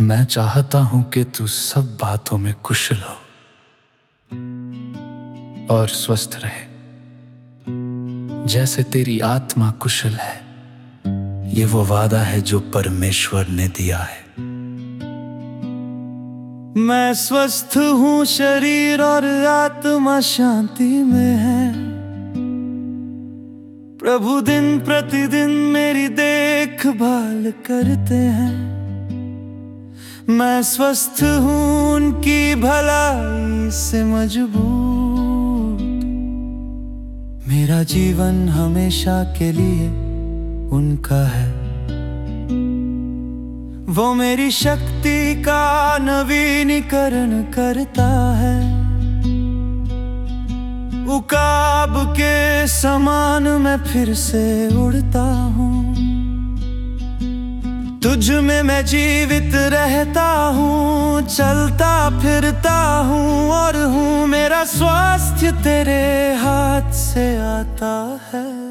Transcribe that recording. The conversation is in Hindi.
मैं चाहता हूँ कि तू सब बातों में कुशल हो और स्वस्थ रहे। जैसे तेरी आत्मा कुशल है, ये वो वादा है जो परमेश्वर ने दिया है। मैं स्वस्थ हूँ, शरीर और आत्मा शांति में है। प्रभु दिन प्रतिदिन मेरी देखभाल करते हैं। मैं स्वस्थ हूँ उनकी भलाई से मज़बूत। मेरा जीवन हमेशा के लिए उनका है। वो मेरी शक्ति का नवीनीकरण करता है। उकाब के समान मैं फिर से उड़ता तुझ में मैं जीवित रहता हूँ, चलता फिरता हूँ और हूँ, मेरा स्वास्थ्य तेरे हाथ से आता है।